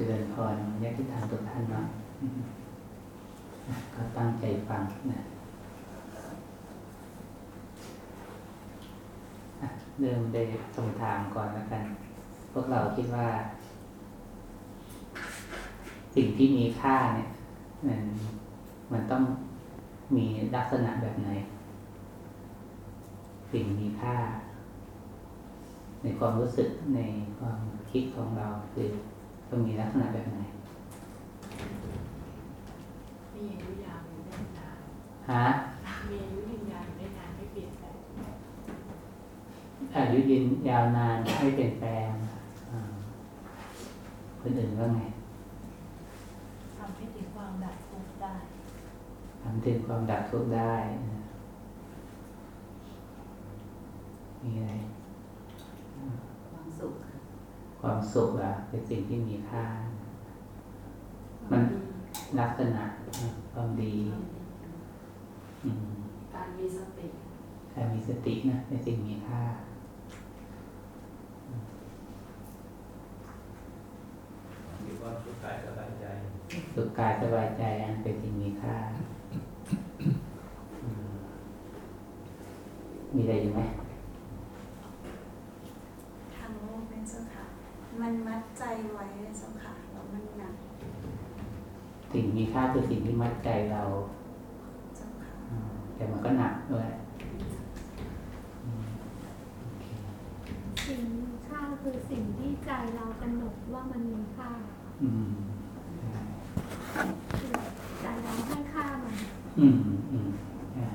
เจริญพรญาติธรรมทุกท่านนะก็ตั้งใจฟังนะเริ่มได้ส่งถามก่อนแล้วกัน พวกเราคิดว่า สิ่งที่มีค่าเนี่ย มันมันต้องมีลักษณะแบบไหน สิ่งมีค่า ในความรู้สึกในความคิดของเราคือ ต้องมีลักษณะแบบไหนมีอายุยาวอยู่ได้นานฮะมีอายุยืนยาวอยู่ได้นานไม่เปลี่ยนแปลงอายุยืนยาวนานไม่เปลี่ยนแปลงอ่าคนอื่นว่าไงทำให้ถึงความดับทุกข์ได้ทำถึงความดับทุกข์ได้นะมีอะไรความสุขค่ะ ความสุขอะเป็นสิ่งที่มีค่า มันลักษณะความดีอืมการมีสติการมีสตินะเป็นสิ่งมีค่ามีความสุขกายสบายใจสุขกายสบายใจอันเป็นสิ่งมีค่าอืมมีอะไรอยู่ไหม ทางโลกเป็นเจ้าค่ะ มันมั ดใจไว้เลยเจ้าค่ะแล้วมันหนักสิ่งมีค่าคือสิ่งที่มัดใจเราเจ้าค่ะอืมแต่มันก็หนักด้วยอืมโอเคสิ่งมีค่าคือสิ่งที่ใจเรากำหนดว่ามันมีค่าอืมคือใจเราให้ค่ามันอืมอืมใช่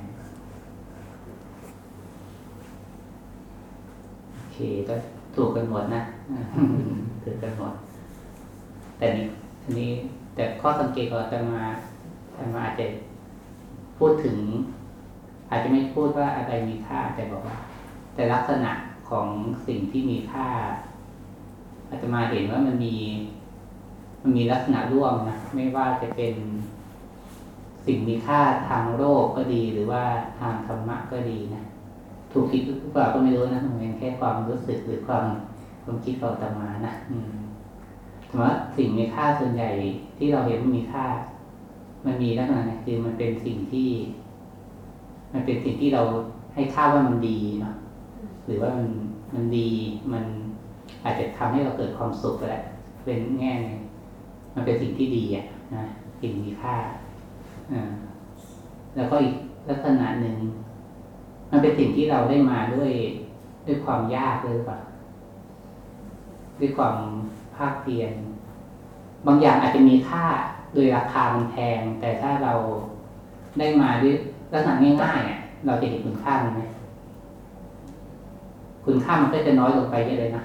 โอเคก็ถูกกันหมดนะ ถูกกันหมดแต่นี้อันนี้แต่ข้อสังเกตของอาตมาอาตมาอาจจะพูดถึง อาจจะไม่พูดว่าอะไรมีค่าแต่บอกว่า แต่ลักษณะของสิ่งที่มีค่า อาตมาเห็นว่ามันมี มันมีลักษณะร่วมนะไม่ว่าจะเป็นสิ่งมีค่าทางโลกก็ดีหรือว่าทางธรรมะก็ดีนะถูกคิดหรือเปล่าก็ไม่รู้นะมันเป็นแค่ความรู้สึกหรือความ ความคิดของอาตมานะอืมแต่ว่าสิ่งมีค่าส่วนใหญ่ที่เราเห็นมันมีค่า มันมีลักษณะคือมันเป็นสิ่งที่ มันเป็นสิ่งที่เราให้ค่าว่ามันดีเนาะหรือว่ามันมันดี มันอาจจะทำให้เราเกิดความสุขก็ได้เป็นแง่หนึงมันเป็นสิ่งที่ดีอะนะสิ่งมีค่าอ่าแล้วก็อีกลักษณะหนึ่งมันเป็นสิ่งที่เราได้มาด้วยด้วยความยากเลยหรือเปล่า ด้วยความภาคเพียรบางอย่างอาจจะมีค่าโดยราคามันแพง แต่ถ้าเราได้มาด้วยลักษณะง่ายๆอะเราจะเห็นคุณค่ามันไหมคุณค่ามันก็จะน้อยลงไปเยอะเลยนะ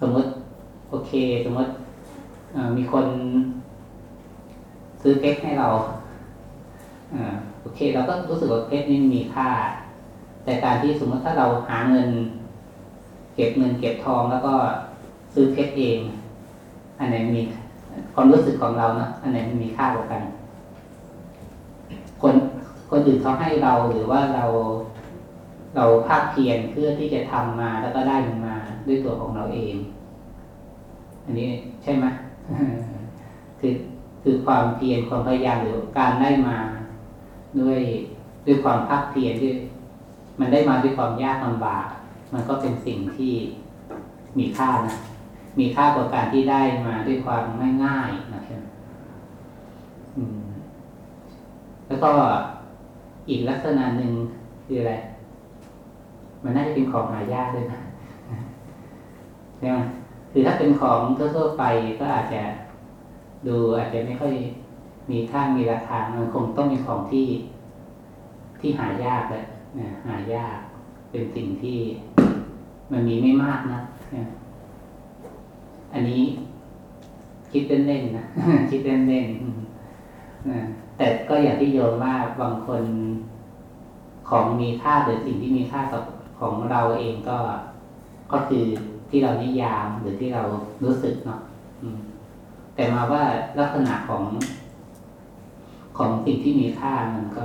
สมมติโอเค สมมติมีคนซื้อเพชรให้เราอโอเค เราก็รู้สึกว่าเพชรนี่มีค่า แต่การที่สมมติถ้าเราหาเงิน เก็บเงินเก็บทองแล้วก็ ซื้อเพชรเอง อันไหนมีความรู้สึกของเรานะอันไหนมันมีค่ากว่ากัน คนคนอื่นเขาให้เราหรือว่าเราเราภาคเพียรเพื่อที่จะทำมาแล้วก็ได้มันมาด้วยตัวของเราเอง อันนี้ใช่ไหมคือคือความเพียรความพยายามหรือการได้มาด้วยด้วยความภาคเพียรด้วยมันได้มาด้วยความยากลำบาก มันก็เป็นสิ่งที่มีค่านะ มีค่ากว่าการที่ได้มาด้วยความง่ายๆนะครับอืมแล้วก็อีกลักษณะหนึ่งคืออะไร มันน่าจะเป็นของหายากด้วยนะใช่ไหมคือถ้าเป็นของทั่วๆไปก็อาจจะดูอาจจะไม่ค่อยมีค่ามีราคา มันคงต้องเป็นของที่ที่หายากแหละนะหายากเป็นสิ่งที่มันมีไม่มากนะนะ อันนี้คิดเล่นๆนะคิดเล่นๆนะแต่ก็อย่างที่โยมว่าบางคนของมีค่าหรือสิ่งที่มีค่ากับของเราเองก็ก็คือที่เรานิยามหรือที่เรารู้สึกเนาะแต่มาว่าลักษณะของ ของสิ่งที่มีค่ามันก็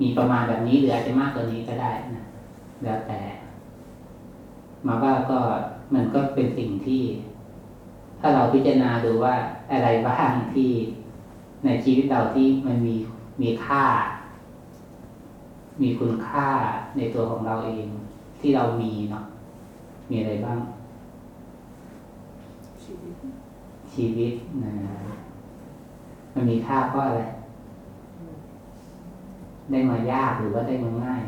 มีประมาณแบบนี้หรืออาจจะมากกว่านี้ก็ได้นะแล้วแต่ มาว่าก็มันก็เป็นสิ่งที่ ถ้าเราพิจารณาดูว่าอะไรบ้างที่ในชีวิตเราที่มันมีมีค่า มีคุณค่าในตัวของเราเองที่เรามีเนาะมีอะไรบ้าง ชีวิตชีวิตนะมันมีค่าเพราะอะไร ได้มายากหรือว่าได้มาง่าย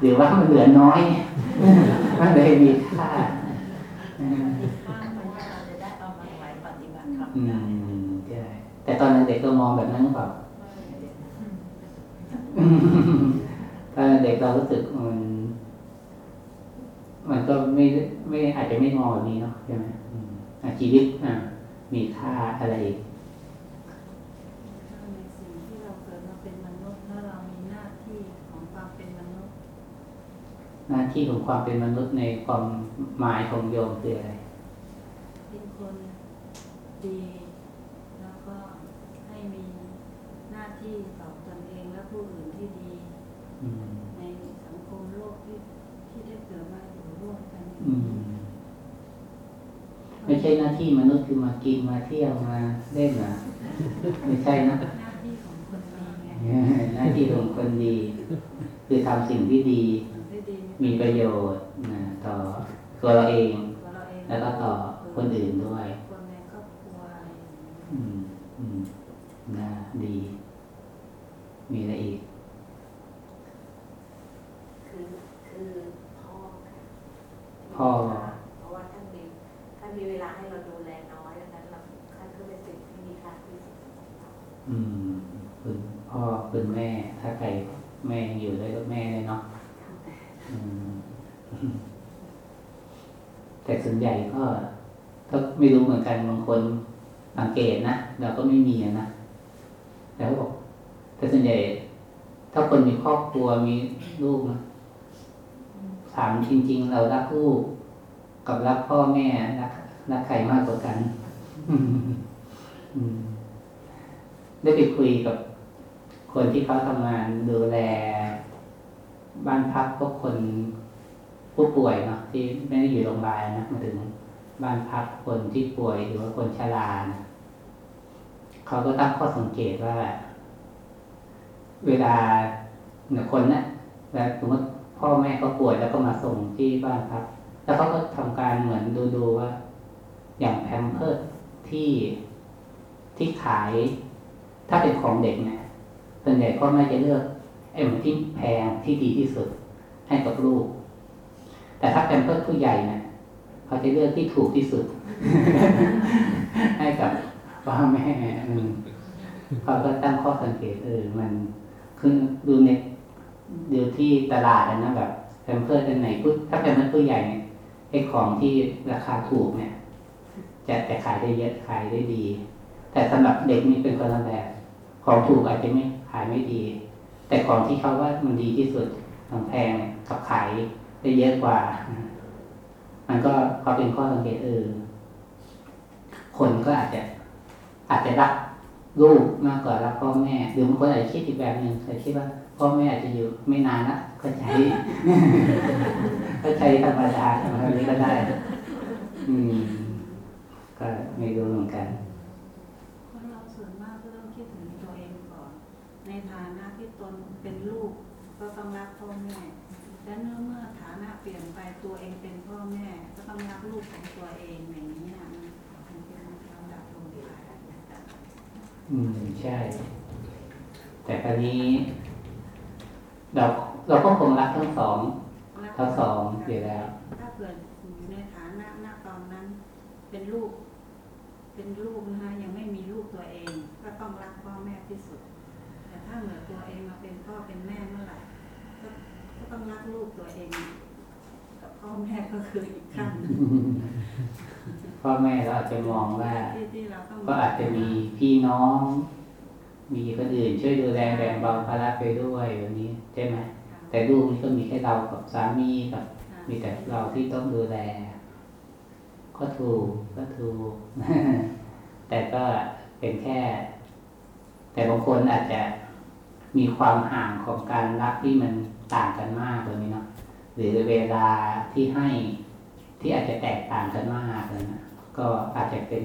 หรือว่ามันเหลือน้อย มันเลยมีค่า ข้ามมันว่าเราจะได้เอามาไว้ปฏิบัติธรรมอืได้มใช่แต่ตอนเด็กเรามองแบบนั้นหรือเปล่าตอนเด็กเรารู้สึกมันมันก็ไม่ไม่อาจจะไม่มองแบบนี้เนาะใช่ไหมอืมอะชีวิตอะมีค่าอะไรอีก ถ้าในสิ่งที่เราเกิดมาเป็นมนุษย์แล้วเรามีหน้าที่ของความเป็นมนุษย์ หน้า ที่ของความเป็นมนุษย์ในความหมายของโยมคืออะไรเป็นคนดีแล้วก็ให้มีหน้าที่ต่อตนเองและผู้อื่นที่ดีอืมในสังคมโลกที่ที่ได้เกิดมาอยู่ร่วมกันอืมไม่ใช่หน้าที่มนุษย์คือมากินมาเที่ยวมาเล่นนะไม่ใช่นะหน้าที่ของคนดีไงหน้าที่ของคนดี คือทำสิ่งที่ดีได้ดี มีประโยชน์นะต่อตัวเราเองตัวเราเอง แล้วก็ต่อคนอื่นด้วยคนในครอบครัวอะไรอย่างเงี้ยอืมอืมน่าดี มีอะไรอีก คือคือพ่อค่ะพ่อเพราะว่าท่านมีท่านมีเวลาให้เราดูแลน้อยดังนั้นเราท่านก็เป็นสิ่งที่มีค่าที่สุดสำหรับเราอืมคุณพ่อคุณแม่ ถ้าใครแม่ยังอยู่ด้วยก็แม่เลยเนาะอืม แต่ส่วนใหญ่ก็ก็ไม่รู้เหมือนกันบางคนสังเกตนะเราก็ไม่มีนะแต่เขาบอกแต่ส่วนใหญ่ ถ้าคนมีครอบครัวมีลูกนะถามจริง ๆ เรารักลูกกับรักพ่อแม่รักรักใครมากกว่ากันได้ไปคุยกับคนที่เขาทำงานดูแล บ้านพักพวกคนผู้ป่วยเนาะที่ไม่ได้อยู่โรงพยาบาลนะมาถึงบ้านพักคนที่ป่วยหรือว่าคนชรานะเขาก็ตั้งข้อสังเกตว่า เวลาเนี่ยคนนะ่ะเวลาสมมติพ่อแม่เขาป่วยแล้วก็มาส่งที่บ้านพัก แล้วเขาก็ทำการเหมือนดูดูว่า อย่างแพมเพิร์สที่ที่ขาย ถ้าเป็นของเด็กเนี่ยส่วนใหญ่พ่อแม่จะเลือก ไอ้เหมือนที่แพงที่ดีที่สุด ให้กับลูก แต่ถ้าเป็นเพื่อผู้ใหญ่เนี่ยเขาจะเลือกที่ถูกที่สุด ให้กับพ่อแม่เขาก็ตั้งข้อสังเกตเออมันคือดูในดูที่ตลาดนะแบบแพมเพิร์สอันไหนถ้าเป็นเพื่อผู้ใหญ่เนี่ยไอ้ของที่ราคาถูกเนี่ย จะจะขายได้เยอะขายได้ดี แต่สำหรับเด็กนี่เป็นคนละแบบของถูกอาจจะไม่ขายไม่ดี แต่ของที่เขาว่ามันดีที่สุดของแพงกับขายได้เยอะกว่า มันก็ก็เป็นข้อสังเกตเออคนก็อาจจะ อาจจะรักลูกมากกว่ารักพ่อแม่หรือบางคนอาจจะคิดอีกแบบหนึ่งอาจจะคิดว่าพ่อแม่อาจจะอยู่ไม่นานละก็ใช้ก็ใช้ธรรมดาธรรมดานี้ก็ได้ อืม ก็ไม่รู้เหมือนกันคนเราส่วนมากก็ต้องคิดถึงตัวเองก่อนในฐานะที่ตน เป็นลูกก็ต้องรักพ่อแม่และเมื่อเมื่อฐานะเปลี่ยนไปตัวเองเป็นพ่อแม่ ก็ต้องรักลูกของตัวเองอย่างนี้นะมันเป็นลำดับลงไปอืมใช่ แต่คราวนี้เราเราก็คงรักทั้งสองทั้งสองอยู่แล้ว ถ้าเกิดอยู่ในฐานะณตอนนั้น เป็นลูก เป็นลูกนะคะยังไม่มีลูกตัวเอง ก็ต้องรักพ่อแม่ที่สุด ถ้าเหมือตัวเองมาเป็นพ่อเป็นแม่เมื่อไหร่ก็ก็ต้องรักลูกตัวเอง กับพ่อแม่ก็คืออีกขั้นหนึ่งพ่อแม่เราอาจจะมองว่า ที่ที่เราต้องก็อาจจะมีพี่น้อง มีคนอื่นช่วยดูแลแบ่งเบาภาระไปด้วยแบบนี้ใช่ไหมแต่ลูกนี่ก็มีแค่เรากับสามีกับ มีแต่เราที่ต้องดูแล ก็ถูกก็ถูก แต่ก็เป็นแค่ แต่บางคนอาจจะ มีความห่างของการรักที่มันต่างกันมากเลยเนาะหรือเวลาที่ให้ที่อาจจะแตกต่างกันมากเลยนะก็อาจจะเป็น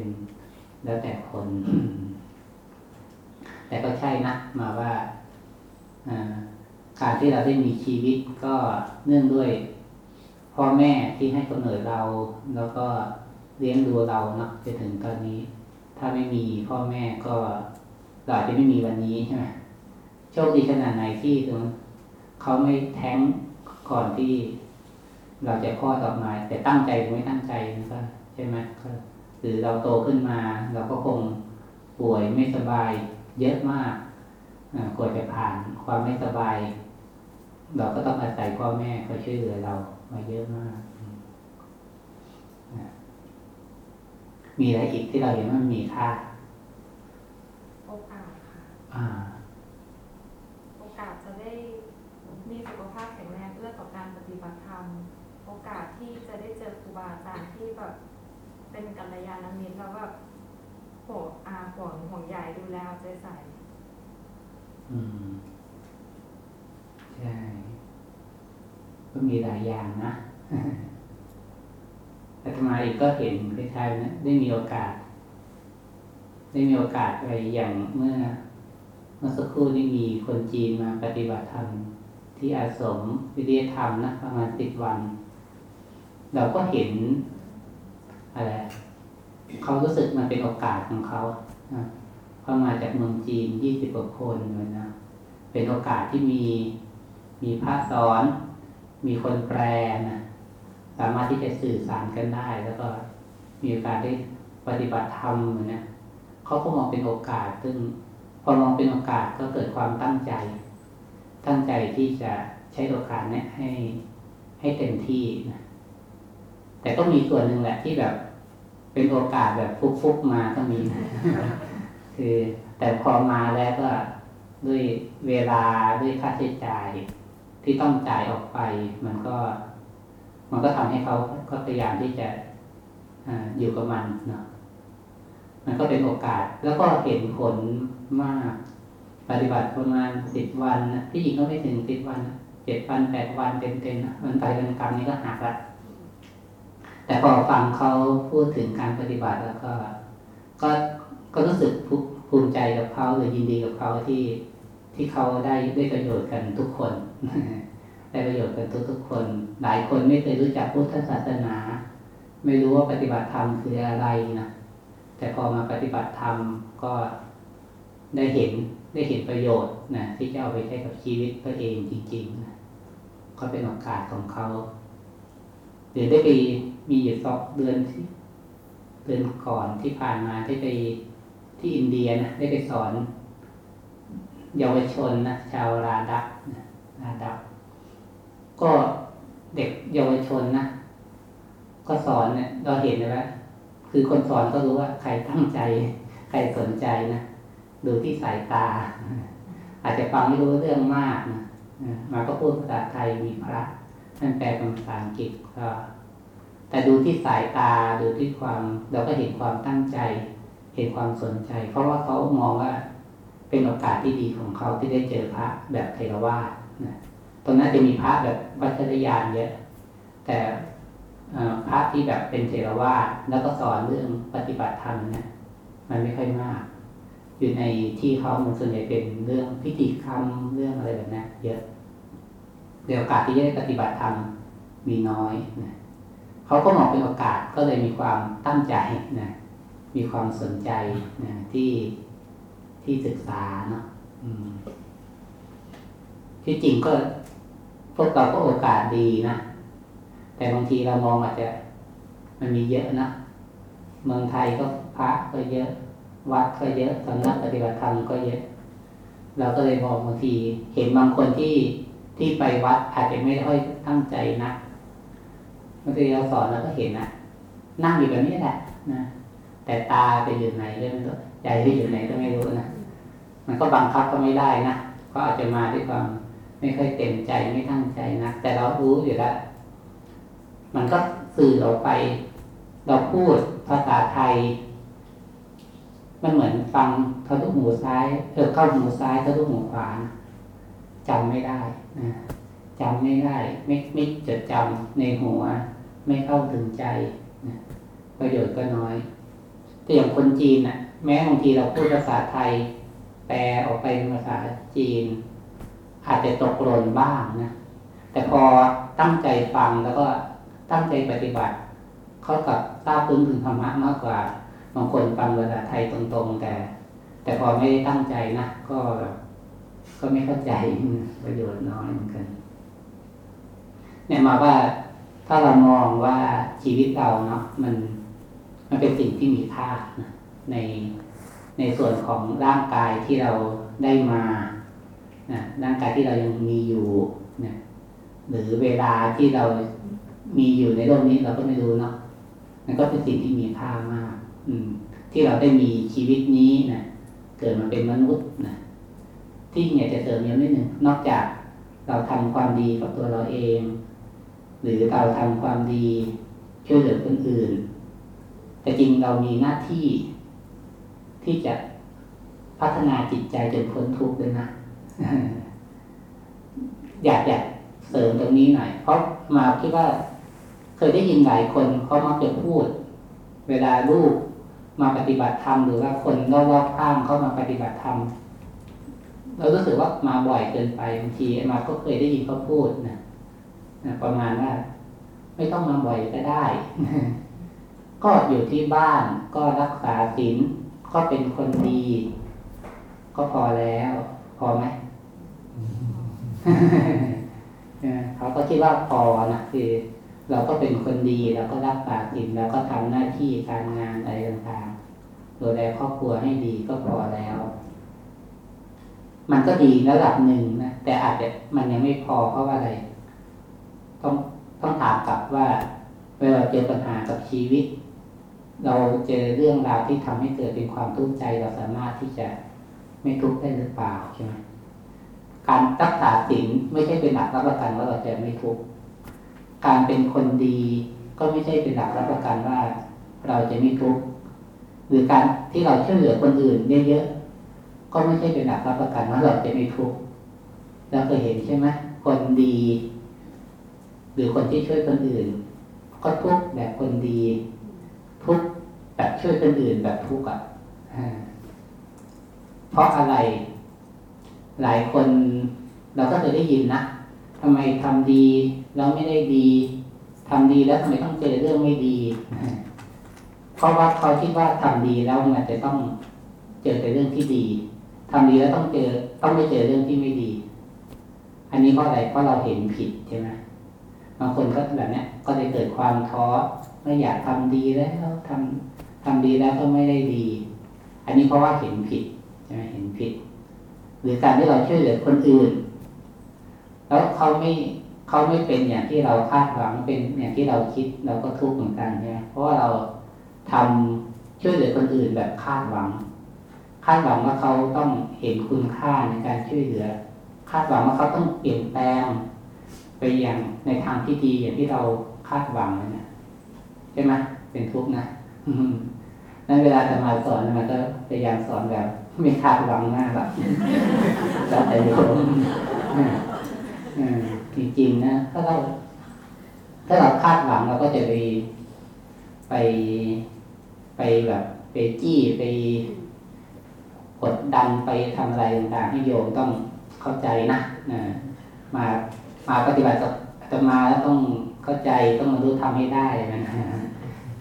แล้วแต่คน แต่ก็ใช่นะมาว่าอ่าการที่เราได้มีชีวิตก็เนื่องด้วยพ่อแม่ที่ให้กำเนิดเรา แล้วก็เลี้ยงดูเราเนาะจนถึงตอนนี้ ถ้าไม่มีพ่อแม่ก็เราอาจจะไม่มีวันนี้ใช่ไหม โชคดีขนาดไหนที่เขาไม่แท้งก่อนที่เราจะคลอดออกมาแต่ตั้งใจหรือไม่ตั้งใจนะครับใช่ไหมก็หรือเราโตขึ้นมา เราก็คงป่วยไม่สบายเยอะมากอ่ากว่าจะผ่านความไม่สบาย เราก็ต้องอาศัยพ่อแม่เขาช่วยเหลือเรามาเยอะมากอืมอะมีอะไรอีกที่เราเห็นว่ามันมีค่าโอกาสค่ะ อ่า โอกาสจะ ได้มีสุขภาพแข็งแรงเอื้อต่อการปฏิบัติธรรม โอกาสที่จะได้เจอครูบาอาจารย์ที่แบบเป็นกัลยาณมิตรแล้วแบบห่อาห่วงห่วงใยดูแลเอาใจใส่อืม ใช่ก็มีหลายอย่างนะอาตมาเองก็เห็นคล้ายๆนะได้มีโอกาส ได้มีโอกาสไปอย่างเมื่อ เมื่อสักครู่นี้มีคนจีนมาปฏิบัติธรรมที่อาสมวิทยธรรมนะประมาณสิบวัน เราก็เห็นอะไรเขารู้สึกมันเป็นโอกาสของเขาเขามาจากเมืองจีนยี่สิบกว่าคนเลยนะเป็นโอกาสที่มีมีพระสอน มีคนแปลนะสามารถที่จะสื่อสารกันได้ แล้วก็มีโอกาสได้ปฏิบัติธรรมเหมือนนะเขาก็มองเป็นโอกาสซึ่ง อมองเป็นโอกาสก็เกิดความตั้งใจ ตั้งใจที่จะใช้โอกาสนี้ให้ให้เต็มที่นะแต่ก็มีส่วนหนึ่งแหละที่แบบเป็นโอกาสแบบฟุกๆมาก็มีนะคือแต่พอมาแล้วก็ด้วยเวลาด้วยค่าใช้จ่ายที่ต้องจ่ายออกไป มันก็ มันก็ทำให้เขาก็พยายามที่จะอาอยู่กับมันเนาะมันก็เป็นโอกาสแล้วก็เห็นผล มาก ปฏิบัติประมาณสิบวันนะที่จริงก็ไม่ถึงสิบวันเจ็ดวันแปดวันเต็มๆนะมันไปเป็นกรรมนี้ก็หักละแต่พอฟังเขาพูดถึงการปฏิบัติแล้วก็ ก็ก็รู้สึกภูมิใจกับเขาหรือยินดีกับเขาที่ที่เขาได้ได้ประโยชน์กันทุกคนได้ประโยชน์กันทุกๆคน หลายคนไม่เคยรู้จักพุทธศาสนา ไม่รู้ว่าปฏิบัติธรรมคืออะไรนะแต่พอมาปฏิบัติธรรมก็ ได้เห็นได้เห็นประโยชน์นะที่จะเอาไปใช้กับชีวิตตัวเองจริงๆนะก็เป็นโอกาสของเขาหรือได้ไปมีอยู่สองเดือนที่เดือนก่อนที่ผ่านมาได้ไปที่อินเดียนะได้ไปสอน เยาวชนนะชาวราดักนะราดักก็เด็กเยาวชนนะก็สอนเนี่ยเราเห็นเลยว่าคือคนสอนก็รู้ว่าใครตั้งใจ ใครสนใจนะ ดูที่สายตา อาจจะฟังไม่รู้เรื่องมากนะมาก็พูดภาษาไทยมีพระท่านแปลเป็นภาษาอังกฤษก็แต่ดูที่สายตาดูที่ความเราก็เห็นความตั้งใจ เห็นความสนใจ เพราะว่าเขามองว่าเป็นโอกาสที่ดีของเขาที่ได้เจอพระแบบเทรวาสนะตรงนั้นจะมีพระแบบวัชรยานเยอะแต่พระที่แบบเป็นเทรวาสแล้วก็สอนเรื่องปฏิบัติธรรมเนี่ยมันไม่ค่อยมาก อยู่ในที่เขามันส่วนใหญ่เป็นเรื่องพิธีกรรมเรื่องอะไรแบบนี้เยอะเดี๋ยวโอกาสที่จะได้ปฏิบัติธรรมมีน้อยนะเขาก็มองเป็นโอกาสก็เลยมีความตั้งใจนะมีความสนใจนะที่ที่ศึกษาเนาะที่จริงก็พวกเราก็โอกาสดีนะแต่บางทีเรามองอาจจะมันมีเยอะนะเมืองไทยก็พระก็เยอะ วัดก็เยอะสำนักปฏิบัติธรรมก็เยอะ เราก็เลยมองบางที เห็นบางคนที่ที่ไปวัดอาจจะไม่ค่อยตั้งใจนะบางทีเราสอนเราก็เห็นนะนั่งอยู่แบบนี้แหละนะแต่ตาไปอยู่ไหนก็ไม่รู้ใจไปอยู่ไหนก็ไม่รู้นะมันก็บังคับก็ไม่ได้นะก็อาจจะมาด้วยความไม่ค่อยเต็มใจไม่ตั้งใจนะแต่เรารู้อยู่แล้วมันก็สื่อออกไป เราพูดภาษาไทย มันเหมือนฟังเขาทุกหูซ้ายเออเข้าหูซ้ายเขาทุกหูขวานะจำไม่ได้นะจำไม่ได้ ไม่ไม่จดจำในหัว ไม่เข้าถึงใจนะประโยชน์ก็น้อย แต่อย่างคนจีนน่ะแม้บางทีเราพูดภาษาไทย แปลออกไปเป็นภาษาจีน อาจจะตกหล่นบ้างนะแต่พอตั้งใจฟังแล้วก็ตั้งใจปฏิบัติ เขากับทราบซึ้งถึงธรรมะมากกว่า บางคนฟังภาษาไทยตรงๆ แต่ แต่พอไม่ได้ตั้งใจนะก็ก็ไม่เข้าใจประโยชน์น้อยเหมือนกัน เนี่ยมาว่าถ้าเรามองว่าชีวิตเราเนาะมันมันเป็นสิ่งที่มีค่านะในในส่วนของร่างกายที่เราได้มานะร่างกายที่เรายังมีอยู่นะหรือเวลาที่เรามีอยู่ในโลกนี้เราก็ไม่รู้เนาะมันก็เป็นสิ่งที่มีค่ามาก ที่เราได้มีชีวิตนี้นะเกิดมาเป็นมนุษย์นะที่เนี่ยจะเสริมอีกนิดหนึ่งนอกจากเราทำความดีกับตัวเราเอง หรือเราทำความดีช่วยเหลือคนอื่น แต่จริงเรามีหน้าที่ที่จะพัฒนาจิตใจจนพ้นทุกข์ด้วยนะอยากอยากเสริมตรงนี้หน่อย เพราะมาคิดว่า เคยได้ยินหลายคนเขามักจะพูด เวลาลูก มาปฏิบัติธรรมหรือว่าคนรอบๆข้างเข้ามาปฏิบัติธรรมเรารู้สึกว่ามาบ่อยเกินไปบางทีมาก็เคยได้ยินเขาพูดนะนะประมาณว่าไม่ต้องมาบ่อยก็ได้ ก็อยู่ที่บ้านก็รักษาศีลก็เป็นคนดี ก็พอแล้ว พอไหมเขาก็คิดว่าพอนะคือ เราก็เป็นคนดีแล้วก็รักษาศีลแล้วก็ทำหน้าที่การงานอะไรต่างๆดูแลครอบครัวให้ดีก็พอแล้ว มันก็ดีระดับหนึ่งนะแต่อาจจะมันยังไม่พอเพราะว่าอะไร ต้องต้องถามกลับว่า เวลาเจอปัญหากับชีวิต เราเจอเรื่องราวที่ทำให้เกิดเป็นความทุกข์ใจเราสามารถที่จะไม่ทุกข์ได้หรือเปล่าใช่ไหมการรักษาศีลไม่ใช่เป็นหลักรับประกันว่าเราจะไม่ทุกข์ การเป็นคนดี ก็ไม่ใช่เป็นหลักรับประกันว่า เราจะไม่ทุกข์หรือการที่เราช่วยเหลือคนอื่นเยอะๆก็ไม่ใช่เป็นหลักรับประกันว่าเราจะไม่ทุกข์เราเคยเห็นใช่ไหมคนดี หรือคนที่ช่วยคนอื่น ก็ทุกข์แบบคนดี ทุกข์แบบช่วยคนอื่นแบบทุกข์อะเพราะอะไร หลายคนเราก็เคยได้ยินนะ ทำไมทำดีแล้วไม่ได้ดีทำดีแล้วทำไมต้องเจอเรื่องไม่ดี เพราะว่าเขาคิดว่าทำดีแล้วมันจะต้องเจอแต่เรื่องที่ดีทำดีแล้วต้องเจอต้องไม่เจอเรื่องที่ไม่ดี อันนี้เพราะอะไรเพราะเราเห็นผิดใช่ไหมบางคนก็แบบเนี้ยก็จะเกิดความท้อไม่อยากทำดีแล้วทำทำดีแล้วก็ไม่ได้ดี อันนี้เพราะว่าเห็นผิดใช่ไหมเห็นผิด หรือการที่เราช่วยเหลือคนอื่น แล้วเขาไม่เขาไม่เป็นอย่างที่เราคาดหวังเป็นอย่างที่เราคิดเราก็ทุกข์เหมือนกันใช่ไหมเพราะว่าเราทำช่วยเหลือคนอื่นแบบคาดหวัง คาดหวังว่าเขาต้องเห็นคุณค่าในการช่วยเหลือ คาดหวังว่าเขาต้องเปลี่ยนแปลง ไปอย่างในทางที่ดีอย่างที่เราคาดหวังเลยนะใช่ไหมเป็นทุกข์นะนั้นเวลาจะมาสอนมันก็พยายามสอนแบบไม่คาดหวังมากแบบแล้วแต่โยม จริงๆนะถ้าเราถ้าเราคาดหวังเราก็จะไปไปไปแบบไปจี้ไปกดดันไปทำอะไรต่างๆให้โยมต้องเข้าใจนะมามาปฏิบัติกับอาตมาแล้วต้องเข้าใจต้องมารู้ทำให้ได้นะ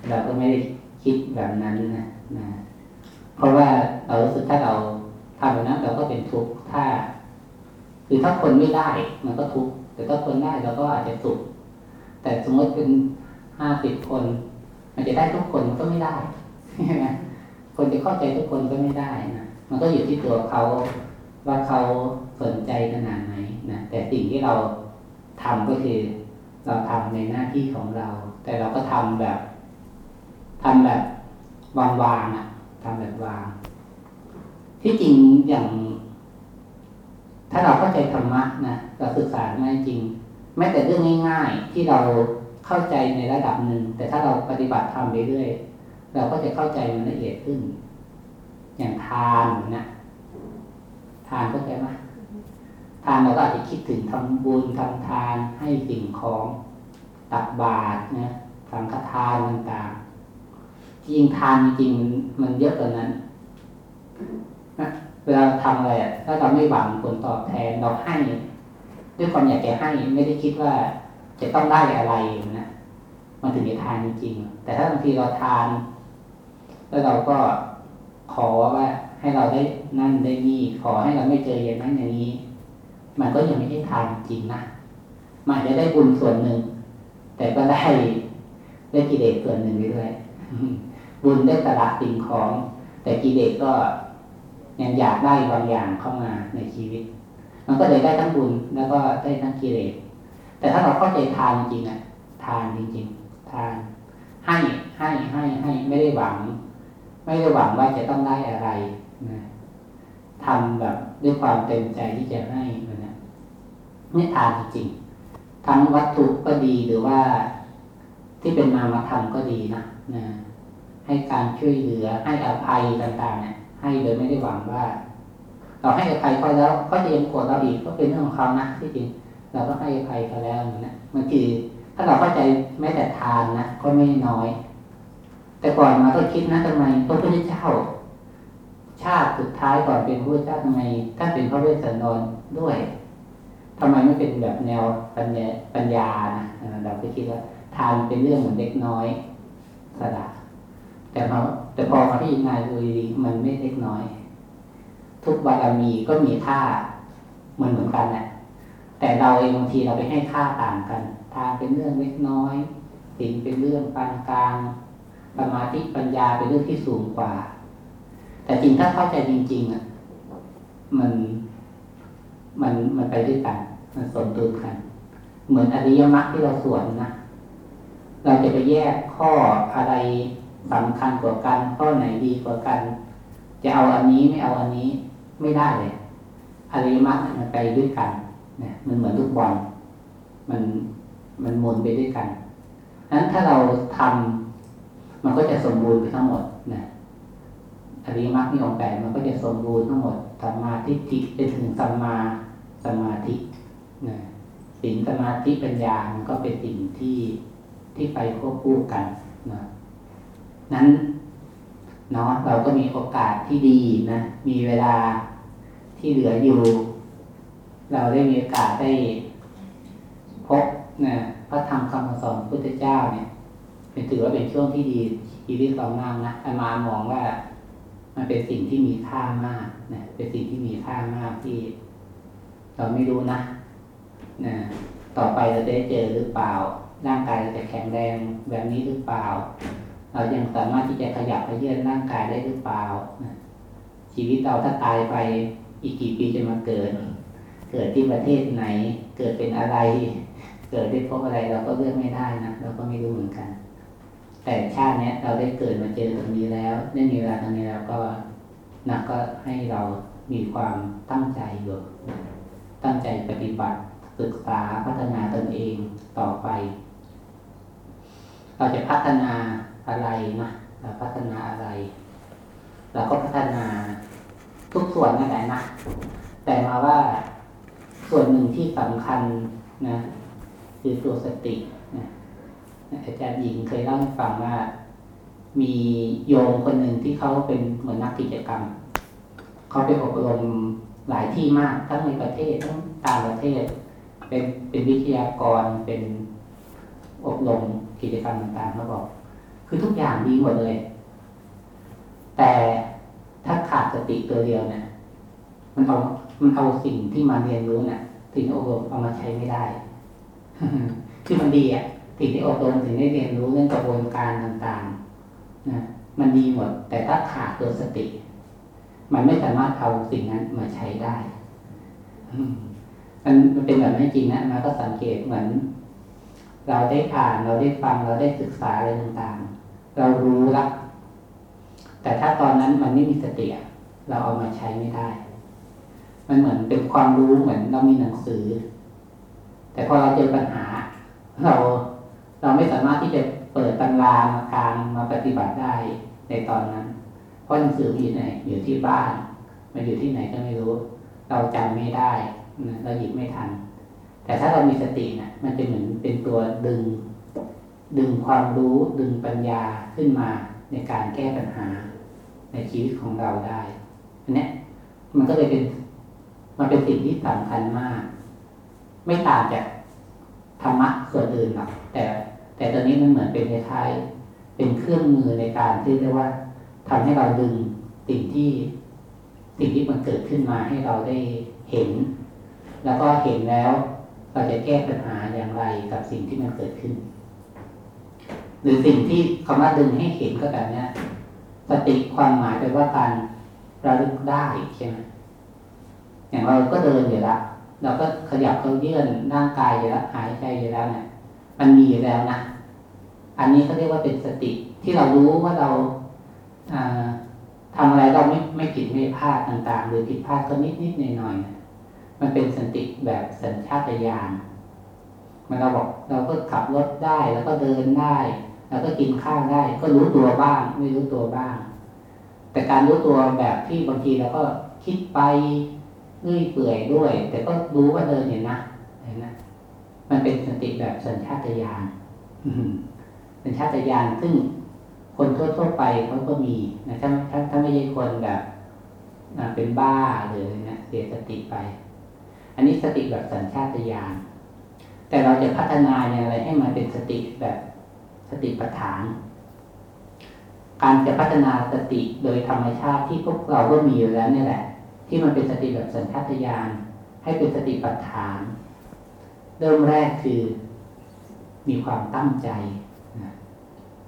เราก็ไม่ได้คิดแบบนั้นนะนะเพราะว่าเรารู้สึกถ้าเราทำแบบนั้นเราก็เป็นทุกข์ถ้า คือถ้าคนไม่ได้มันก็ทุกข์แต่ถ้าคนได้เราก็อาจจะสุขแต่สมมติเป็นห้าสิบคน มันจะได้ทุกคนมันก็ไม่ได้คนจะเข้าใจทุกคนก็ไม่ได้นะมันก็อยู่ที่ตัวเขาว่าเขาสนใจขนาดไหนนะแต่สิ่งที่เราทำก็คือเราทำในหน้าที่ของเรา แต่เราก็ทำแบบทำแบบวางๆอะทำแบบวาง ที่จริงอย่าง ถ้าเราเข้าใจธรรมะนะเราศึกษาง่ายจริง แม้แต่เรื่องง่ายๆ ที่เราเข้าใจในระดับหนึ่ง แต่ถ้าเราปฏิบัติทำไปเรื่อยเราก็จะเข้าใจมันละเอียดขึ้น อย่างทานนะทานเข้าใจไหมทานเราก็อาจจะคิดถึงทำบุญทำทานให้สิ่งของตักบาตรนะสังฆทานต่างๆจริงทานจริงมันเยอะกว่านั้นนะ เวลาเราทำอะไรอะถ้าเราไม่หวังผลตอบแทนเราให้ ด้วยความอยากจะให้ไม่ได้คิดว่าจะต้องได้อะไรนะมันถึงจะทานจริงๆแต่ถ้าบางทีเราทาน แล้วเราก็ขอว่าให้เราได้นั่นได้นี่ขอให้เราไม่เจออย่างนั้นอย่างนี้ มันก็ยังไม่ได้ทานจริงนะมันจะได้บุญส่วนหนึ่ง แต่ก็ได้ได้กิเลสส่วนหนึ่งไปด้วยบุญได้ตลาดสิ่งของ แต่กิเลสก็ ยังอยากได้บางอย่างเข้ามาในชีวิต มันก็เลยได้ทั้งบุญแล้วก็ได้ทั้งกิเลสแต่ถ้าเราเข้าใจทานจริงๆอะทานจริงๆ ทาน ให้ให้ให้ให้ไม่ได้หวัง ไม่ได้หวังว่าจะต้องได้อะไรนะทำแบบด้วยความเต็มใจที่จะให้นะนี่ทานจริงๆทั้งวัตถุก็ดีหรือว่าที่เป็นนามธรรมก็ดีนะนะให้การช่วยเหลือให้อภัยต่างๆ เนี่ย ให้โดยไม่ได้หวังว่า เราให้อภัยเขาแล้วเขาจะยังโกรธเราอีกก็เป็นเรื่องของเขานะที่จริงเราก็ให้อภัยเขาแล้วนะมันคือถ้าเราเข้าใจแม้แต่ทานนะก็ไม่น้อย แต่ก่อนมาก็คิดนะทำไมพระพุทธเจ้า ชาติสุดท้ายก่อนเป็นพระพุทธเจ้าทำไมท่าเป็นพระเวสสันดรด้วยทำไมไม่เป็นแบบแนวปัญญาปัญญานะเราก็คิดว่าทานเป็นเรื่องเหมือนเด็กน้อยสละ แต่พอแต่พอมาที่งานดูดีมันไม่เล็กน้อย ทุกบารมีก็มีค่าเหมือนเหมือนกันแหละแต่เราเองบางทีเราไปให้ค่าต่างกันทานเป็นเรื่องเล็กน้อยศีลเป็นเรื่องปานกลางสมาธิปัญญาเป็นเรื่องที่สูงกว่า แต่จริงถ้าเข้าใจจริงๆอะมันมันมันไปด้วยกัน มันสมดุลกัน เหมือนอริยมรรคที่เราสวนนะ เราจะไปแยกข้ออะไร สำคัญกว่ากันข้อไหนดีกว่ากัน จะเอาอันนี้ไม่เอาอันนี้ไม่ได้เลยอริยมรรคมันไปด้วยกันนะมันเหมือนลูกบอลมันมันหมุนไปด้วยกันนั้นถ้าเราทำมันก็จะสมบูรณ์ไปทั้งหมดนะอริยมรรคมีองค์แปดมันก็จะสมบูรณ์ทั้งหมดสัมมาทิฏฐิไปถึงสัมมาสมาธินะสิ่งสมาธิปัญญามันก็เป็นสิ่งที่ที่ไปควบคู่กัน นั้นเนาะเราก็มีโอกาสที่ดีนะ มีเวลาที่เหลืออยู่ เราได้มีโอกาสได้พบนะพระธรรมคำสอนพุทธเจ้าเนี่ย เป็นถือว่าเป็นช่วงที่ดีชีวิตเรามากนะอามามองว่า มันเป็นสิ่งที่มีค่ามากนะเป็นสิ่งที่มีค่ามากที่ เราไม่รู้นะนะต่อไปเราจะได้เจอหรือเปล่า ร่างกายเราจะแข็งแรงแบบนี้หรือเปล่า เรายังสามารถที่จะขยับขยื่นร่างกายได้หรือเปล่า ชีวิตเราถ้าตายไปอีกกี่ปีจะมาเกิด เกิดที่ประเทศไหน เกิดเป็นอะไร เกิดได้พบอะไรเราก็เลือกไม่ได้นะเราก็ไม่รู้เหมือนกัน แต่ชาติเนี้ยเราได้เกิดมาเจอตรงนี้แล้วได้มีเวลาตรงนี้แล้วก็นะก็ให้เรามีความตั้งใจอยู่ตั้งใจปฏิบัติศึกษาพัฒนาตนเองต่อไป เราจะพัฒนา อะไรนะเราพัฒนาอะไร เราก็พัฒนาทุกส่วนนั่นแหละนะแต่มาว่าส่วนหนึ่งที่สำคัญนะคือตัวสตินะอาจารย์หญิงเคยเล่าให้ฟังว่า มีโยมคนหนึ่งที่เขาเป็นเหมือนนักกิจกรรม เขาไปอบรมหลายที่มาก ทั้งในประเทศทั้งต่างประเทศ เป็นเป็นวิทยากรเป็นอบรมกิจกรรมต่างๆเขาบอก คือทุกอย่างดีหมดเลย แต่ถ้าขาดสติตัวเดียวเนี่ยมันเอามันเอาสิ่งที่มาเรียนรู้เนี่ยสิ่งที่อบรมเอามาใช้ไม่ได้ คือมันดีอะสิ่งที่อบรมถึงได้เรียนรู้เรื่องกระบวนการต่างๆนะมันดีหมด แต่ถ้าขาดตัวสติ มันไม่สามารถเอาสิ่งนั้นมาใช้ได้มันมันเป็นแบบนั้นจริงนะมาก็สังเกตเหมือน เราได้อ่านเราได้ฟังเราได้ศึกษาอะไรต่างๆ เรารู้ละ แต่ถ้าตอนนั้นมันไม่มีสติเราเอามาใช้ไม่ได้ มันเหมือนเป็นความรู้เหมือนเรามีหนังสือ แต่พอเราเจอปัญหา เราเราไม่สามารถที่จะเปิดตำรามากลางมาปฏิบัติได้ในตอนนั้น เพราะหนังสืออยู่ไหนอยู่ที่บ้าน มันอยู่ที่ไหนก็ไม่รู้ เราจำไม่ได้ เราหยิบไม่ทัน แต่ถ้าเรามีสตินะมันจะเหมือนเป็นตัวดึง ดึงความรู้ดึงปัญญาขึ้นมาในการแก้ปัญหาในชีวิตของเราได้อันนี้มันก็เลยเป็นมันเป็นสิ่งที่สำคัญมาก ไม่ต่างจากธรรมะส่วนอื่นหรอกแต่ แต่ตอนนี้มันเหมือนเป็นคล้ายๆเป็นเครื่องมือในการที่เรียกว่าทำให้เราดึงสิ่งที่สิ่งที่มันเกิดขึ้นมาให้เราได้เห็น แล้วก็เห็นแล้วเราจะแก้ปัญหาอย่างไรกับสิ่งที่มันเกิดขึ้น หรือสิ่งที่คำว่าดึงให้เห็นก็แบบเนี้ยสติความหมายแปลว่าการระลึกได้ใช่ไหมอย่างเราก็เดินอยู่แล้วเราก็ขยับเราเยื่อนร่างกายอยู่แล้วหายใจอยู่แล้วเนี่ยมันมีอยู่แล้วนะอันนี้เขาเรียกว่าเป็นสติที่เรารู้ว่าเราอ่าทำอะไรเราไม่ไม่ผิดไม่พลาดต่างๆ หรือผิดพลาดก็นิดนิดหน่อยหน่อยๆมันเป็นสติแบบสัญชาตญาณมันเราบอกเราก็ขับรถได้แล้วก็เดินได้ แล้วก็กินข้าวได้ ก็รู้ตัวบ้าง ไม่รู้ตัวบ้าง แต่การรู้ตัวแบบที่บางทีเราก็คิดไปเรื่อยเปื่อยด้วย แต่ก็รู้ว่าเดินเห็นนะเห็นนะมันเป็นสติแบบสัญชาตญาณสัญชาตญาณซึ่งคนทั่วๆไปเขาก็มีนะถ้าถ้าถ้าไม่ใช่คนแบบเป็นบ้าหรืออะไรเนี่ยเสียสติไป อันนี้สติแบบสัญชาตญาณแต่เราจะพัฒนาอย่างไรให้มันเป็นสติแบบ สติปัฏฐาน การจะพัฒนาสติโดยธรรมชาติที่พวกเราก็มีอยู่แล้วเนี่ยแหละ ที่มันเป็นสติแบบสัญชาตญาณให้เป็นสติปัฏฐาน เริ่มแรกคือมีความตั้งใจ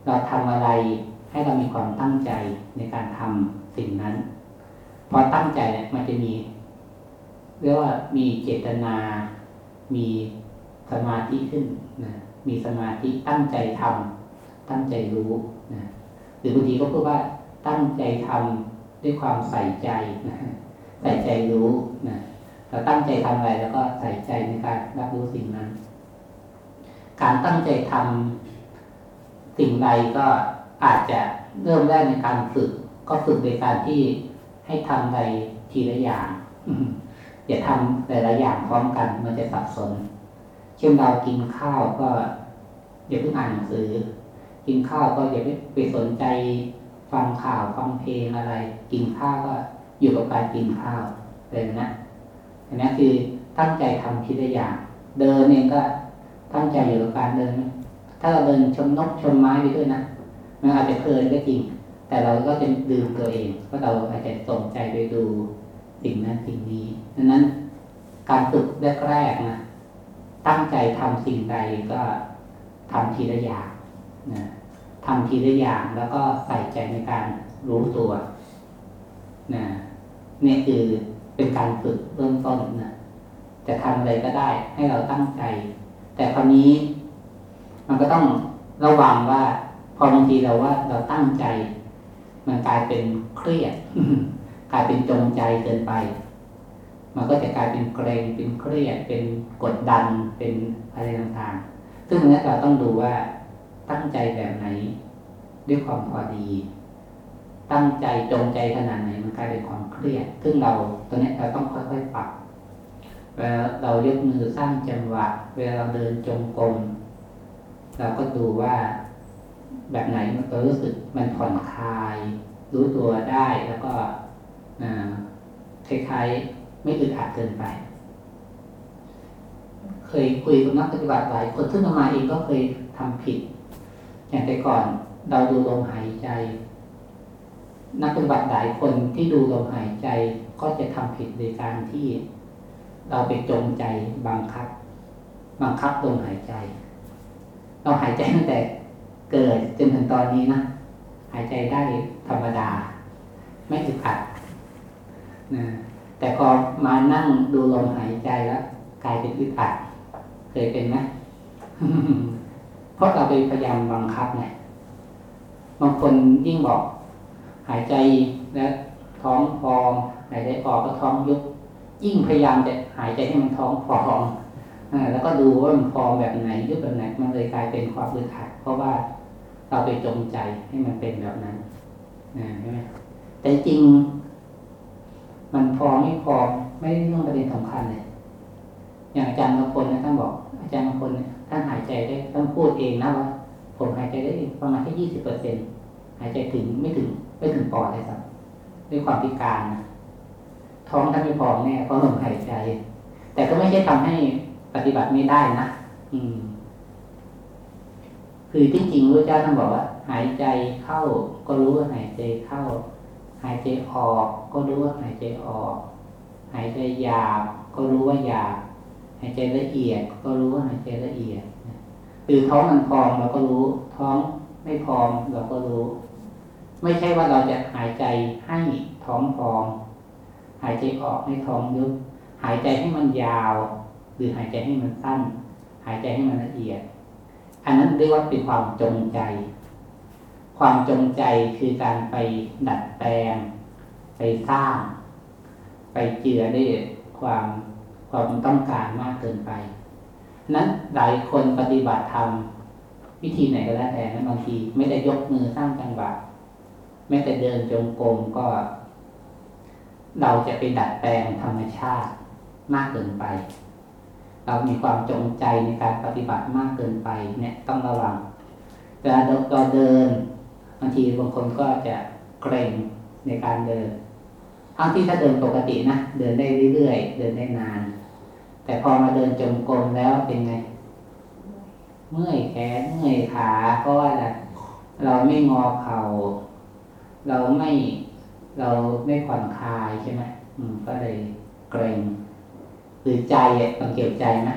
เราทำอะไรให้เรามีความตั้งใจในการทำสิ่งนั้น พอตั้งใจเนี่ยมันจะมีเรียกว่ามีเจตนา มีสมาธิขึ้นนะ มีสมาธิตั้งใจทำตั้งใจรู้นะหรือบางทีก็พูดว่าตั้งใจทำด้วยความใส่ใจนะใส่ใจรู้นะเราตั้งใจทำอะไรแล้วก็ใส่ใจในการรับรู้สิ่งนั้น การตั้งใจทำสิ่งใดก็อาจจะเริ่มแรกในการฝึก ก็ฝึกโดยการที่ให้ทำใดทีละอย่างอย่าทำแต่ละอย่างพร้อมกันมันจะสับสน เช่นเรากินข้าวก็อย่าเพิ่งอ่านหนังสือ กินข้าวก็อย่าไปไปสนใจฟังข่าวฟังเพลงอะไร กินข้าวก็อยู่กับการกินข้าวเลยนะอันนี้คือตั้งใจทำทีละอย่าง เดินเองก็ตั้งใจอยู่กับการเดิน ถ้าเราเดินชมนกชมไม้ไปด้วยนะมันอาจจะเพลินก็จริง แต่เราก็จะลืมตัวเองเพราะเราอาจจะสนใจไปดูสิ่งนั้นสิ่งนี้ดังนั้นการฝึกแรกๆนะ ตั้งใจทำสิ่งใดก็ทำทีละอย่างนะทำทีละอย่างแล้วก็ใส่ใจในการรู้ตัวนะนี่คือเป็นการฝึกเริ่มต้นนะจะทำอะไรก็ได้ให้เราตั้งใจ แต่คราวนี้ มันก็ต้องระวังว่าพอบางทีเราว่าเราตั้งใจ มันกลายเป็นเครียด กลายเป็นจงใจเกินไป มันก็จะกลายเป็นเกรงเป็นเครียด เป็นกดดันเป็นอะไรต่างๆ ซึ่งอันนี้เราต้องดูว่าตั้งใจแบบไหน ด้วยความพอดี ตั้งใจจงใจขนาดไหนมันกลายเป็นความเครียด ซึ่งเราตอนนี้เราต้องค่อยๆปรับเวลาเรายกมือสร้างจังหวะ เวลาเราเดินจงกรมเราก็ดูว่าแบบไหนเรารู้สึกมันผ่อนคลาย รู้ตัวได้แล้วก็คล้ายๆ ไม่อึดอัดเกินไป เคยคุยกับนักปฏิบัติหลายคนซึ่งมาเองก็เคยทำผิด อย่างแต่ก่อนเราดูลมหายใจ นักปฏิบัติหลายคนที่ดูลมหายใจก็จะทำผิดโดยการที่เราไปจงใจบังคับ บังคับลมหายใจ เราหายใจตั้งแต่เกิดจนถึงตอนนี้นะหายใจได้ธรรมดา ไม่อึดอัดนะ แต่พอมานั่งดูลมหายใจแล้วกลายเป็นอึดอัดเคยเป็นไหมเพราะเราไปพยายามบังคับไงบางคนยิ่งบอก หายใจแล้วท้องพองหายใจออกก็ท้องยุบยิ่งพยายามจะหายใจให้มันท้องพองอแล้วก็ดูว่ามันพองแบบไหนยุบแบบไหนมันเลยกลายเป็นความอึดอัดเพราะว่าเราไปจงใจให้มันเป็นแบบนั้นใช่ไหมแต่จริง มันพอไม่พอไม่ได้เรื่องประเด็นสำคัญเลย อย่างอาจารย์บางคนนะท่านบอก อาจารย์บางคนเนี่ยท่านหายใจได้ท่านพูดเองนะว่าผมหายใจได้ประมาณแค่ยี่สิบเปอร์เซ็นหายใจถึงไม่ถึงไม่ถึงปอดเลยครับด้วยความพิการนะท้องถ้าไม่พอแน่เพราะลมหายใจ แต่ก็ไม่ใช่ทำให้ปฏิบัติไม่ได้นะอืม คือที่จริงพระเจ้าท่านบอกว่า หายใจเข้าก็รู้ว่าหายใจเข้า หายใจออกก็รู้ว่าหายใจออก หายใจหยาบก็รู้ว่าหยาบหายใจละเอียดก็รู้ว่าหายใจละเอียดคือท้องมันพองเราก็รู้ ท้องไม่พองเราก็รู้ ไม่ใช่ว่าเราจะหายใจให้ท้องพอง หายใจออกให้ท้องยุบหายใจให้มันยาว หรือหายใจให้มันสั้น หายใจให้มันละเอียด อันนั้นเรียกว่าเป็นความจงใจ ความจงใจคือการไปดัดแปลง ไปสร้าง ไปเจือด้วยความความต้องการมากเกินไปนั้นหลายคนปฏิบัติธรรมวิธีไหนก็แล้วแต่นะบางที ไม่ได้ยกมือสร้างจังหวะแม้แต่เดินจงกรมก็ เราจะไปดัดแปลงธรรมชาติมากเกินไป เรามีความจงใจในการปฏิบัติมากเกินไป เนี่ยต้องระวังเวลาเราเดิน บางทีบางคนก็จะเกรงในการเดินทั้งที่ถ้าเดินปกตินะเดินได้เรื่อยๆเดินได้นาน แต่พอมาเดินจงกรมแล้วเป็นไง เมื่อยแขนเมื่อยขาเพราะว่าเราไม่งอเข่าเราไม่เราไม่ผ่อนคลายใช่ไหมอืมก็เลยเกรงหรือใจสังเกตใจนะ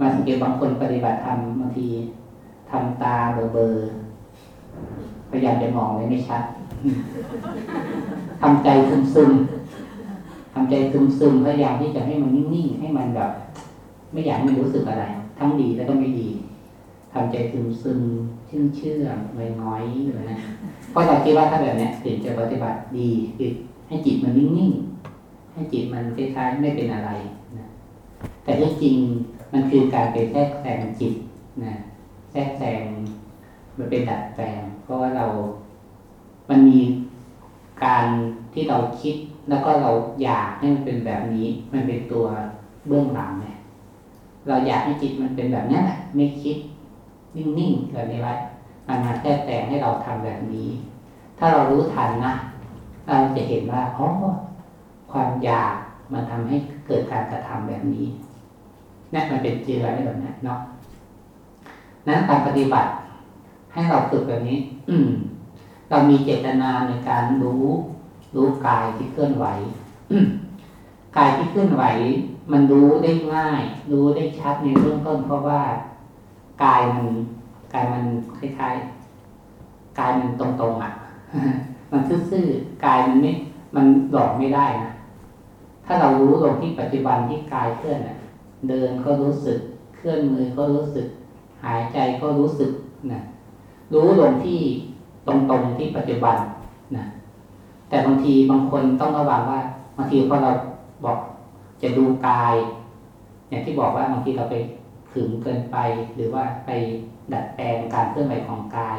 มาสังเกตบางคนปฏิบัติธรรมบางทีทำตาเบลอเบอ พยายามจะมองเลยไม่ชัดทำใจซึมซึมๆทำใจซึมซึมๆพยายามที่จะให้มันนิ่งๆให้มันแบบ ไม่อยากให้มันรู้สึกอะไร ทั้งดีแล้วก็ไม่ดีทำใจซึมซึมๆเชื่องเชื่องๆน้อยๆอยู่นะเพราะเราคิดว่าถ้าแบบเนี้ยถึงจะปฏิบัติดีคือให้จิตมันนิ่งๆให้จิตมันคล้ายๆไม่เป็นอะไรนะแต่ที่จริงมันคือการไปแทรกแซงจิตนะแทรกแซง มันเป็นดัดแปลง เพราะว่าเรา มันมีการที่เราคิดแล้วก็เราอยากให้มันเป็นแบบนี้ มันเป็นตัวเบื้องหลังเนี่ยเราอยากให้จิตมันเป็นแบบนี้นแหละไม่คิดนิ่งๆแบบนี้ไว้มันมาแทรกแซงให้เราทำแบบนี้ ถ้าเรารู้ทันนะเราจะเห็นว่าอ๋อความอยากมันทำให้เกิดการกระทำแบบนี้นี่นมันเป็นเจือได้แบบนี้นเนาะนั้นการปฏิบัติ ให้เราฝึกแบบนี้ อืม เรามีเจตนาในการรู้ รู้กายที่เคลื่อนไหวกายที่เคลื่อนไหว มันรู้ได้ง่าย รู้ได้ชัดในเบื้องต้น เพราะว่ากายมันกายมันคล้ายๆกายมันตรงๆอะ มันซื่อๆกายมันไม่มันหลอกไม่ได้นะถ้าเรารู้ลงที่ปัจจุบันที่กายเคลื่อนอะ เดินก็รู้สึก เคลื่อนมือก็รู้สึก หายใจก็รู้สึกนะ รู้ลงที่ตรงๆที่ปัจจุบันนะแต่บางทีบางคนต้องระวังว่าบางทีพอเราบอกจะดูกาย อย่างที่บอกว่าบางทีเราไปขึงเกินไป หรือว่าไปดัดแปลงการเคลื่อนไหวของกาย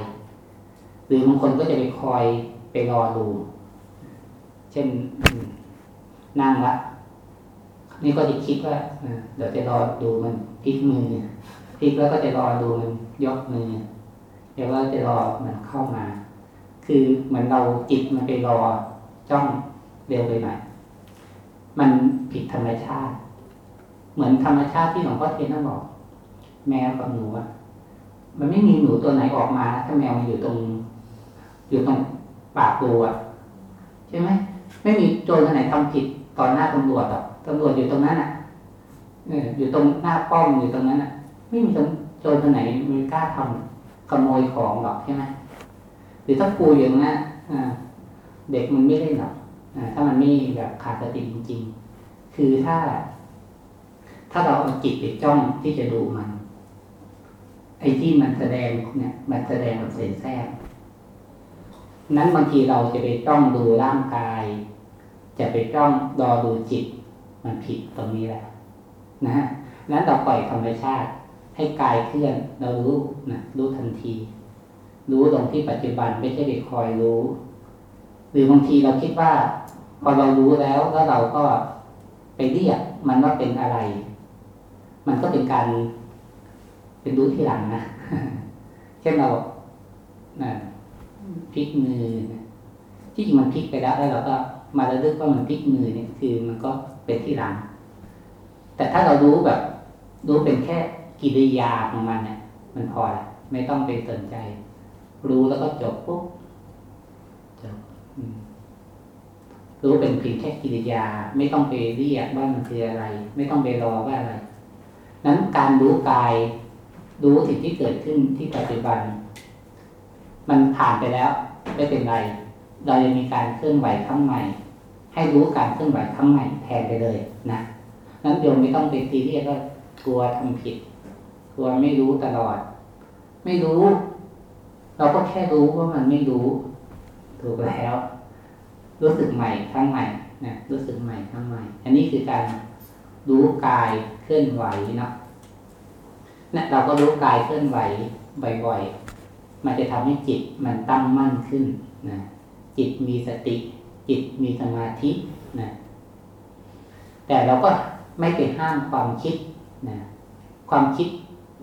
หรือบางคนก็จะไปคอยไปรอดูเช่นนั่งละนี่ก็จะคิดว่าเดี๋ยวจะรอดูมันพลิกมือพลิกแล้วก็จะรอดูมันยกมือ เดี๋ยวว่าจะรอมันเข้ามา คือเหมือนเราจิตมันไปรอจ้องเร็วไปหน่อยมันผิดธรรมชาติ เหมือนธรรมชาติที่หลวงพ่อเทียนท่าบอก แมวกับหนูอะมันไม่มีหนูตัวไหนออกมา ถ้าแมวมันอยู่ตรง อยู่ตรงปากรูอะใช่ไหมไม่มีโจรคนไหนทำผิดตอนหน้าตำรวจหรอกตำรวจอยู่ตรงนั้นอะเอออยู่ตรงหน้าป้อมอยู่ตรงนั้นอะไม่มีโจรคนไหนมีกล้าทำ ขโมยของหรอกใช่ไหมหรือถ้าครูอย่างนั้นเด็กมันไม่เล่นหรอกถ้ามันไม่แบบขาดสติจริง ๆ คือถ้า ถ้าเราเอาจิตไปจ้องที่จะดูมัน ไอ้ที่มันแสดงเนี่ย มันแสดงแบบเสแสร้งนั้นบางทีเราจะไปจ้องดูร่างกาย จะไปจ้องรอดูจิต มันผิดตรงนี้แหละ นะฮะนั้นเราปล่อยธรรมชาติ ให้กายเคลื่อนเรารู้นะรู้ทันที รู้ตรงที่ปัจจุบันไม่ใช่ไปคอยรู้ หรือบางทีเราคิดว่า พอเรารู้แล้วแล้วเราก็ไปเรียกมันว่าเป็นอะไร มันก็เป็นการเป็นรู้ทีหลังนะเช่นเรานะพลิกมือที่จริงมันพลิกไปแล้วแล้วเราก็มาระลึกว่ามันพลิกมือเนี่ยคือมันก็เป็นที่หลัง แต่ถ้าเรารู้แบบ รู้เป็นแค่ กิริยาของมันเนี่ยมันพอละไม่ต้องไปสนใจ รู้แล้วก็จบปุ๊บจบรู้เป็นเพียงแค่กิริยา ไม่ต้องไปเรียกว่ามันคืออะไร ไม่ต้องไปรอว่าอะไร นั้นการรู้กาย รู้สิ่งที่เกิดขึ้นที่ปัจจุบัน มันผ่านไปแล้วไม่เป็นไร เรายังมีการเคลื่อนไหวครั้งใหม่ ให้รู้การเคลื่อนไหวครั้งใหม่แทนไปเลยนะนั้นโยมไม่ต้องไปตีเรียกว่ากลัวทำผิด กลัวไม่รู้ตลอด ไม่รู้ เราก็แค่รู้ว่ามันไม่รู้ ถูกแล้ว รู้สึกใหม่ครั้งใหม่นะรู้สึกใหม่ครั้งใหม่ อันนี้คือการรู้กายเคลื่อนไหวเนาะเนี่ยเราก็รู้กายเคลื่อนไหวบ่อยๆ มันจะทำให้จิตมันตั้งมั่นขึ้นนะจิตมีสติ จิตมีสมาธินะแต่เราก็ไม่ไปห้ามความคิดนะความคิด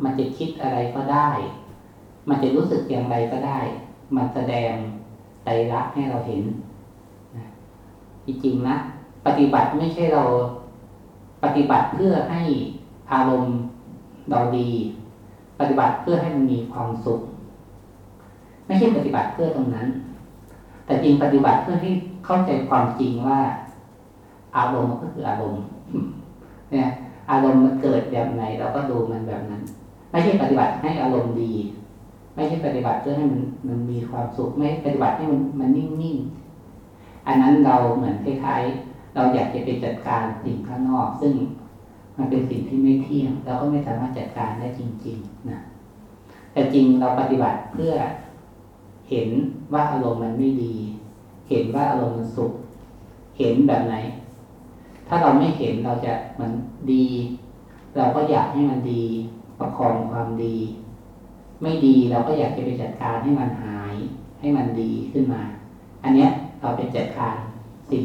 มันจะคิดอะไรก็ได้ มันจะรู้สึกอย่างไรก็ได้ มันแสดงไตรลักษณ์ให้เราเห็นนะจริงๆนะ ปฏิบัติไม่ใช่เราปฏิบัติเพื่อให้อารมณ์เราดี ปฏิบัติเพื่อให้มันมีความสุข ไม่ใช่ปฏิบัติเพื่อตรงนั้น แต่จริงปฏิบัติเพื่อให้เข้าใจความจริงว่า อารมณ์ก็คืออารมณ์ เนี่ย อารมณ์มันเกิดแบบไหนเราก็ดูมันแบบนั้น ไม่ใช่ปฏิบัติให้อารมณ์ดี ไม่ใช่ปฏิบัติเพื่อให้มันมันมีความสุข ไม่ปฏิบัติให้มันมันนิ่งๆ อันนั้นเราเหมือนคล้ายๆ เราอยากจะไปจัดการสิ่งข้างนอก ซึ่งมันเป็นสิ่งที่ไม่เที่ยง เราก็ไม่สามารถจัดการได้จริงๆนะแต่จริงเราปฏิบัติเพื่อเห็นว่าอารมณ์มันไม่ดี เห็นว่าอารมณ์มันสุข เห็นแบบไหน ถ้าเราไม่เห็นเราจะมันดี เราก็อยากให้มันดี ประคองความดี ไม่ดีเราก็อยากจะไปจัดการให้มันหาย ให้มันดีขึ้นมา อันเนี้ยเราเป็นจัดการสิ่ง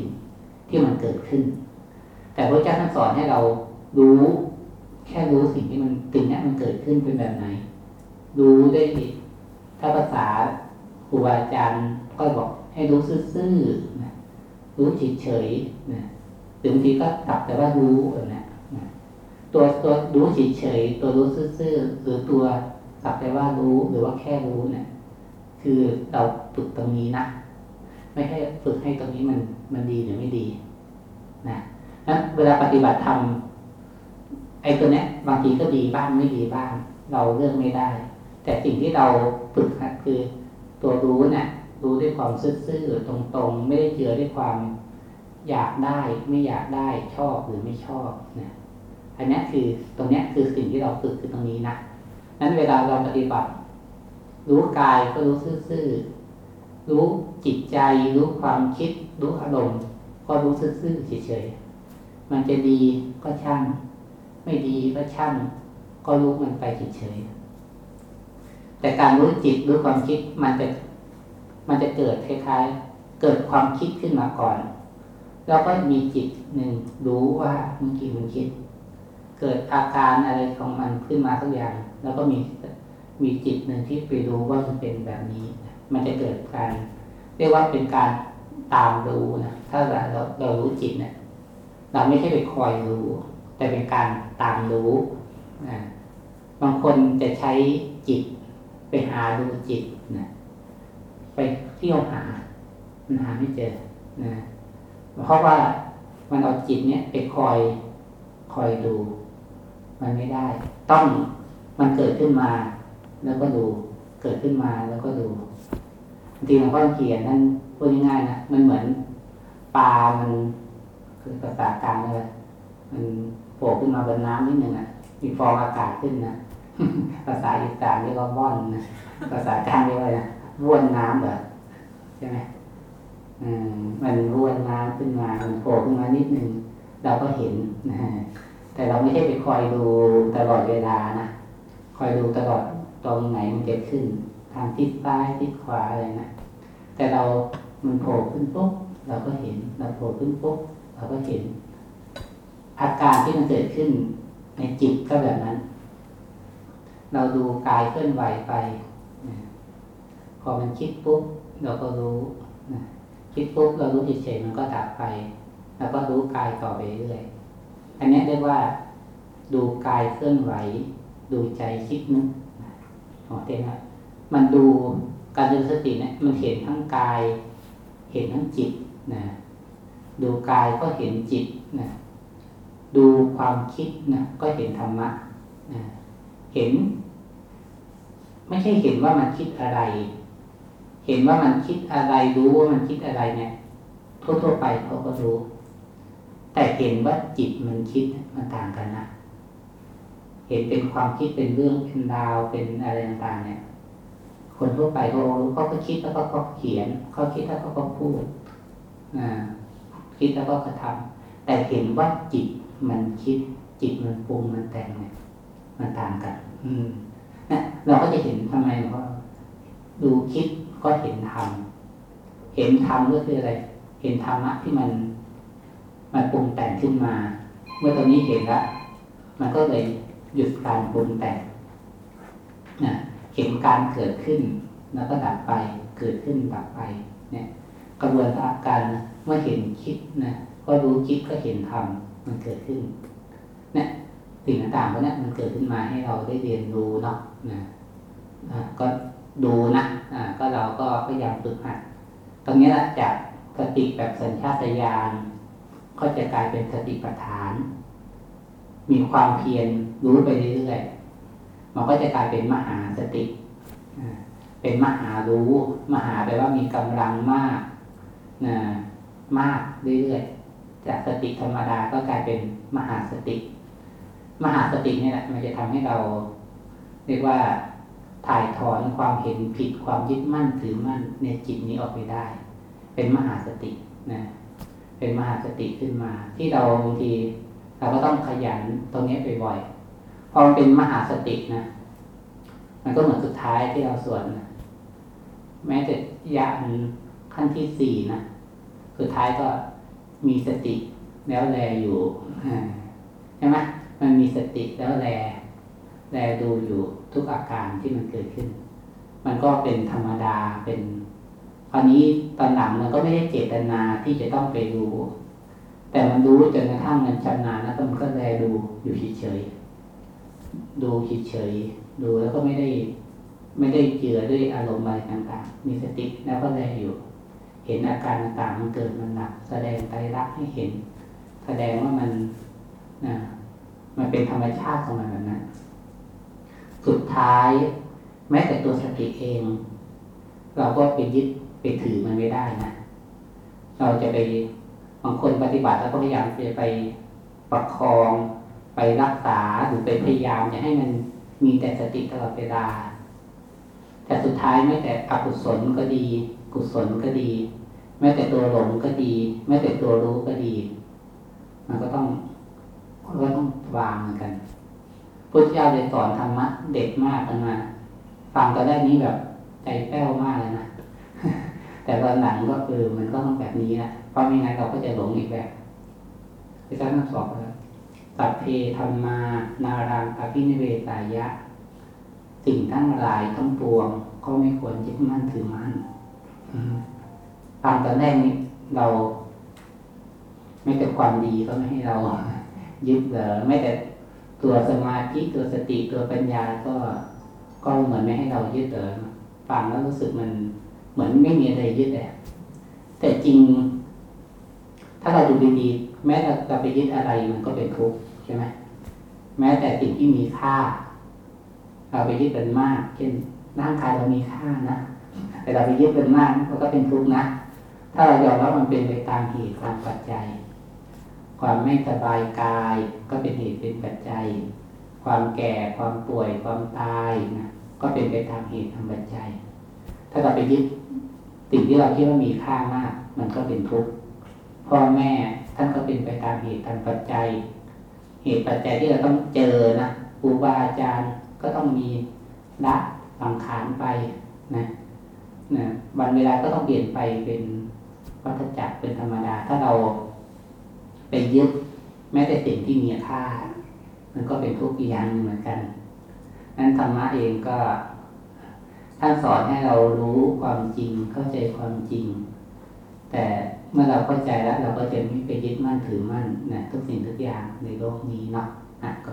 ที่มันเกิดขึ้น แต่พระเจ้าท่านสอนให้เรารู้แค่รู้สิ่งที่มันสิ่งนี้มันเกิดขึ้นเป็นแบบไหน รู้ได้ถ้าภาษาครูบาอาจารย์ก็บอกให้รู้ซื่อๆนะรู้เฉยๆนะหรือบางทีก็ตับแต่ว่ารู้แบบนะนะ ตัวตัวรู้เฉยๆตัวรู้ซื่อๆหรือตัวสักแต่ว่ารู้หรือว่าแค่รู้เนะี่ยคือเราฝึกตรงนี้นะไม่ให้ฝึกให้ตรงนี้มันมันดีหรือไม่ดี นะนั้นเวลาปฏิบัติธรรมไอ้ตัวเนี้ยบางทีก็ดีบ้างไม่ดีบ้าง เราเลือกไม่ได้ แต่สิ่งที่เราฝึกหัดคือ ตัวรู้เนะี่ยรู้ด้วยความซื่อๆตรงๆ ไม่ได้เจือด้วยความอยากได้ ไม่อยากได้ชอบหรือไม่ชอบนะ อันนี้คือตรงนี้คือสิ่งที่เราฝึกคือตรงนี้นะนั้นเวลาเราปฏิบัติ รู้กายก็รู้ซื่อๆรู้จิตใจ รู้ความคิด รู้อารมณ์ก็รู้ซื่อๆเฉยๆมันจะดีก็ช่าง ไม่ดีก็ช่าง ก็รู้มันไปเฉยๆแต่การรู้จิตรู้ความคิดมันจะมันจะเกิดคล้ายๆ เกิดความคิดขึ้นมาก่อน แล้วก็มีจิตหนึ่งรู้ว่าเมื่อกี้มันคิด เกิดอาการอะไรของมันขึ้นมาสักอย่าง แล้วก็มีมีจิตหนึ่งที่ไปรู้ว่ามันเป็นแบบนี้ มันจะเกิดการ เรียกว่าเป็นการตามรู้นะถ้าเราเรารู้จิตเนะี่ยเราไม่ใช่ไปคอยรู้ แต่เป็นการตามรู้นะบางคนจะใช้จิตไปหาดูจิตนะไปเที่ยวหานหาไม่เจอนะเพราะว่ามันเอาจิตเนี้ยไปคอยคอยดู มันไม่ได้ ต้องมันเกิดขึ้นมา แล้วก็ดูเกิดขึ้นมาแล้วก็ดูบางทีหลวงพ่อเขียนนั่นพูดง่ายๆนะมันเหมือนปลามันคือภาษากลางเลยมันโผล่ขึ้นมาบนน้ำนิดหนึ่งอะมีฟองอากาศขึ้นนะภาษาอีสานเรียกว่าว่อนนะภาษากลางเรียกว่าอะไรนะว่วนน้ำเหรอใช่ไหมอืมมันว่วนน้ำขึ้นมามันโผล่ขึ้นมานิดหนึ่งเราก็เห็นนะ แต่เราไม่ใช่ไปคอยดูตลอดเวลานะคอยดูตลอดตรงไหนมันจะขึ้น ทางทิศซ้ายทิศขวาอะไรนะแต่เรามันโผล่ขึ้นปุ๊บเราก็เห็นเราโผล่ขึ้นปุ๊บเราก็เห็น อาการที่มันเกิดขึ้นในจิตก็แบบนั้น เราดูกายเคลื่อนไหวไปพอมันคิดปุ๊บเราก็รู้คิดปุ๊บเรารู้เฉยๆมันก็ดับไป แล้วก็รู้กายต่อไปเรื่อย อันนี้เรียกว่า ดูกายเคลื่อนไหว ดูใจคิดนึกนะอ๋อเต็มละมันดูการดูสติเนี่ยมันเห็นทั้งกาย เห็นทั้งจิตนะดูกายก็เห็นจิตนะดูความคิดนะก็เห็นธรรมะนะเห็น ไม่ใช่เห็นว่ามันคิดอะไร เห็นว่ามันคิดอะไรรู้ว่ามันคิดอะไรเนี่ยทั่วๆไปเขาก็รู้ แต่เห็นว่าจิตมันคิดมันต่างกันนะเห็นเป็นความคิดเป็นเรื่องเป็นราวเป็นอะไรต่างๆเนี่ย คนทั่วไปเขารู้เขาก็คิดแล้วก็เขาเขียนเขาคิดแล้วก็เขาพูดนะคิดแล้วก็กระทำแต่เห็นว่าจิตมันคิด จิตมันปรุงมันแต่งเนี่ยมันต่างกัน อืมนะเราก็จะเห็นทำไมเพราะดูคิดก็เห็นธรรมเห็นธรรมก็คืออะไร เห็นธรรมะที่มัน มันปรุงแต่งขึ้นมา เมื่อตอนนี้เห็นแล้วมันก็เลยหยุดการปรุงแต่งนะเห็นการเกิดขึ้น แล้วก็ดับไปเกิดขึ้นดับไป เนี่ย กระบวนการเมื่อเห็นคิดนะก็รู้คิดก็เห็นธรรมมันเกิดขึ้น เนี่ยสิ่งต่างๆพวกนี้มันเกิดขึ้นมาให้เราได้เรียนรู้เนาะนะอะก็ดูนะอ่าก็เราก็พยายามฝึกหัดตรงนี้แหละจากสติแบบสัญชาตญาณ ก็จะกลายเป็นสติปัฏฐาน มีความเพียรรู้ไปเรื่อยๆมันก็จะกลายเป็นมหาสติเป็นมหารู้ มหาแปลว่ามีกำลังมากนะมากเรื่อยๆจากสติธรรมดาก็กลายเป็นมหาสติ มหาสตินี่แหละมันจะทำให้เราเรียกว่าถ่ายถอนความเห็นผิดความยึดมั่นถือมั่นในจิตนี้ออกไปได้ เป็นมหาสตินะ เป็นมหาสติขึ้นมา ที่เราบางทีเราก็ต้องขยันตรงนี้บ่อยๆพอมันเป็นมหาสตินะมันก็เหมือนสุดท้ายที่เราสวดนะแม้แต่ยานขั้นที่สี่นะสุดท้ายก็มีสติแล้วแลอยู่ใช่ไหมมันมีสติแล้วแล แลดูอยู่ทุกอาการที่มันเกิดขึ้น มันก็เป็นธรรมดาเป็น คราวนี้ตอนหลังมันก็ไม่ได้เจตนาที่จะต้องไปดู แต่มันรู้จนกระทั่งมันชำนาญแล้วมันก็แลดูอยู่เฉยๆดูเฉยๆดูแล้วก็ไม่ได้ ไม่ได้เจือด้วยอารมณ์อะไรต่างๆ มีสติแล้วก็แลอยู่ เห็นอาการต่างๆมันเกิดมันดับแสดงไตรลักษณ์ให้เห็น แสดงว่ามันนะมันเป็นธรรมชาติของมันแบบนั้นสุดท้าย แม้แต่ตัวสติเอง เราก็ไปยึด ไปถือมันไม่ได้นะ เราจะไปบางคนปฏิบัติแล้วก็พยายามจะไปประคองไปรักษาหรือไปพยายามจะให้มันมีแต่สติตลอดเวลา แต่สุดท้ายแม้แต่อกุศลก็ดี กุศลก็ดี แม้แต่ตัวหลงก็ดี แม้แต่ตัวรู้ก็ดี มันก็ต้องก็ต้องวางเหมือนกันพุทธเจ้าเลยสอนธรรมะเด็กมากกันมาฟังตอนแรกนี้แบบใจแป้วมากเลยนะ แต่ตอนหลังก็คือมันก็ต้องแบบนี้นะเพราะไม่งั้นเราก็จะหลงอีกแบบพระเจ้าท่านสอนแล้วสัพเพธรรมา นารังอภินิเวสายะ สิ่งทั้งหลายทั้งปวง ก็ไม่ควรยึดมั่นถือมั่นอืมฟังตอนแรกนี้เราไม่แต่ความดีก็ไม่ให้เรายึดเหรอไม่แต่ตัวสมาธิตัวสติตัวปัญญาก็ก็เหมือนไม่ให้เรายึดเหรอฟังแล้วรู้สึกมัน เหมือนไม่มีอะไรยึดแต่แต่จริง ถ้าเราดูดีๆแม้เราไปยึดอะไรมันก็เป็นทุกข์ใช่ไหมแม้แต่สิ่งที่มีค่า เราไปยึดเป็นมาก เช่นร่างกายเรามีค่านะแต่เราไปยึดเป็นมากมันก็เป็นทุกข์นะถ้าเรายอมรับมันเป็นไปตามเหตุตามปัจจัย ความไม่สบายกายก็เป็นเหตุเป็นปัจจัย ความแก่ความป่วยความตายนะก็เป็นไปตามเหตุตามปัจจัย ถ้าเราไปยึด สิ่งที่เราคิดว่ามีค่ามาก มันก็เป็นทุกข์พ่อแม่ท่านก็เป็นไปตามเหตุตามปัจจัย เหตุปัจจัยที่เราต้องเจอนะครูบาอาจารย์ก็ต้องมีละสังขารไปนะนะวันเวลาก็ต้องเปลี่ยนไปเป็นวัฏจักรเป็นธรรมดา ถ้าเราไปยึดแม้แต่สิ่งที่มีค่า มันก็เป็นทุกข์อีกอย่างหนึ่งเหมือนกัน นั้นธรรมะเองก็ ท่านสอนให้เรารู้ความจริงเข้าใจความจริง แต่เมื่อเราเข้าใจแล้ว เราก็จะไม่ไปยึดมั่นถือมั่นนะทุกสิ่งทุกอย่างในโลกนี้เนาะอะก็